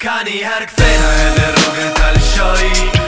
Ka një herë këthena e në rohë e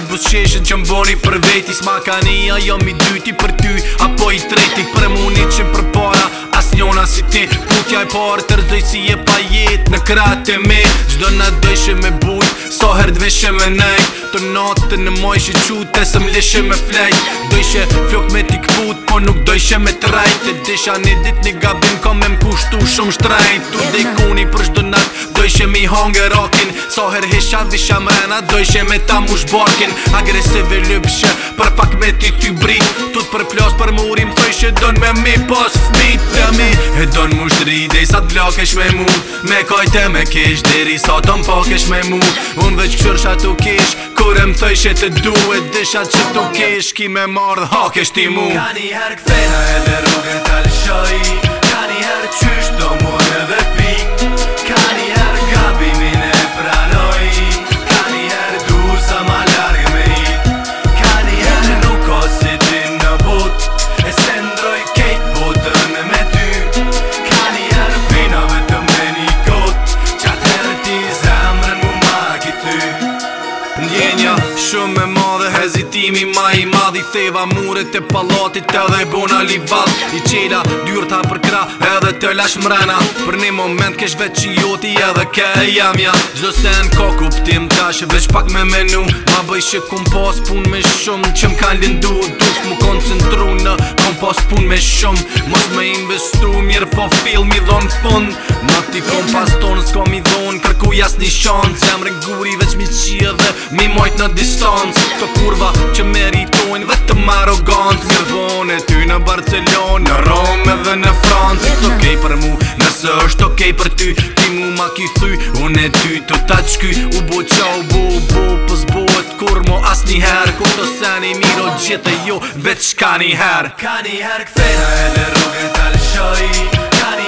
qatë busqeshën që mboni për veti Sma ka nija jom dyti për ty Apo i treti për muni që për para As njona si ti Putja i parë të rëzoj si e pa jetë Në krate me Gjdo në dojshë me buj So her me nej Të natë në mojshë qute Së më leshë me flej Dëshë flok me t'i këput Po nuk dëshë me trajt Të disha një dit një gabim Ka me më kushtu shumë shtrej Tu dhe i kuni për shdo natë mi hongë Sa her hisham di shamrena dojshe me ta mush barkin Agresive lypshe Për pak me ti ty bri Tut për për murim Të i don me mi pas fmit mi E don mush dri Dej sa t'vla me mu Me kajte me kesh Diri sa t'on pa me mu Un veç kësër tu kesh Kure më të duhet shet e që tu kesh Ki me mardh ha kesh ti mu Ka një her edhe rogën t'alëshoj Ka një herë qysh do mu gjenja Shumë me madhe hezitimi ma i madhi Theva muret e palatit edhe i bona li vald I qela dyrta për kra edhe të lash mrena Për një moment kesh veç i joti edhe ke e ja Gjdo sen ka kuptim tash veç pak me menu Ma bëj shikun pas pun me shumë që m'ka lindu Dukë mu koncentru lë Kom pas pun me shumë Mos me investu mirë po fill mi dhonë fund Ma ti kom pas tonë s'ko mi dhonë Kërku jas një shonë jam rënguri veç mi qia dhe Mi mojt në distancë Këto kurva që me ritojnë dhe të marogantë Në vone ty në Barcelonë Në Rome dhe në Francë Këto kej për mu se është okej okay për ty Ti mu ma ki thy, unë e ty të ta të shky U bo qa u bo u bo pës po zbo e të kur mo as një herë Kur të sen miro gjithë e jo veç ka një herë Ka një herë këtë Këtë e në rogën të lëshoj Ka një herë